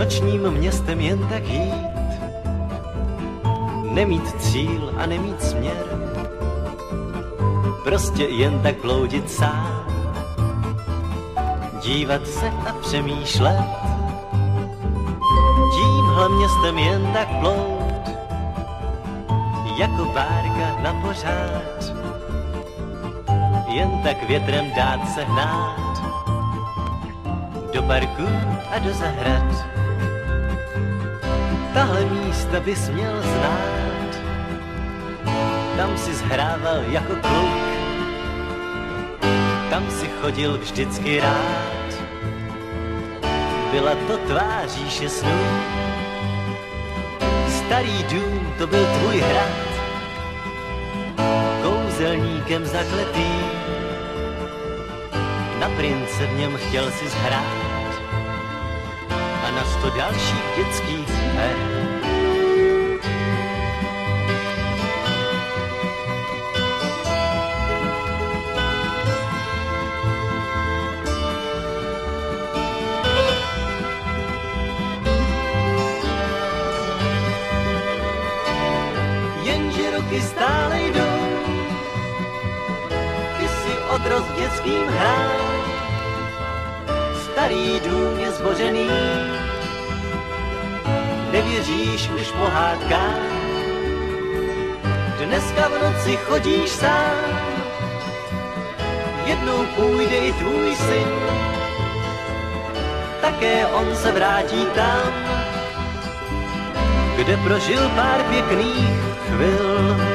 nočním městem jen tak jít, nemít cíl a nemít směr, prostě jen tak bloudit sám, dívat se a přemýšlet, tímhle městem jen tak bloud, jako bárka na pořád, jen tak větrem dát se hnát, do parku a do zahrad. Tahle místa bys měl znát, tam si zhrával jako kluk, tam si chodil vždycky rád. Byla to tvá říše snů, starý dům to byl tvůj hrad, kouzelníkem zakletý, na prince v něm chtěl si zhrát. A na sto dalších dětských her. Jenže roky stále jdou, ty si odrost dětským hrám, starý dům je zbořený, nevěříš už pohádkám. Dneska v noci chodíš sám, jednou půjde i tvůj syn, také on se vrátí tam, kde prožil pár pěkných chvil.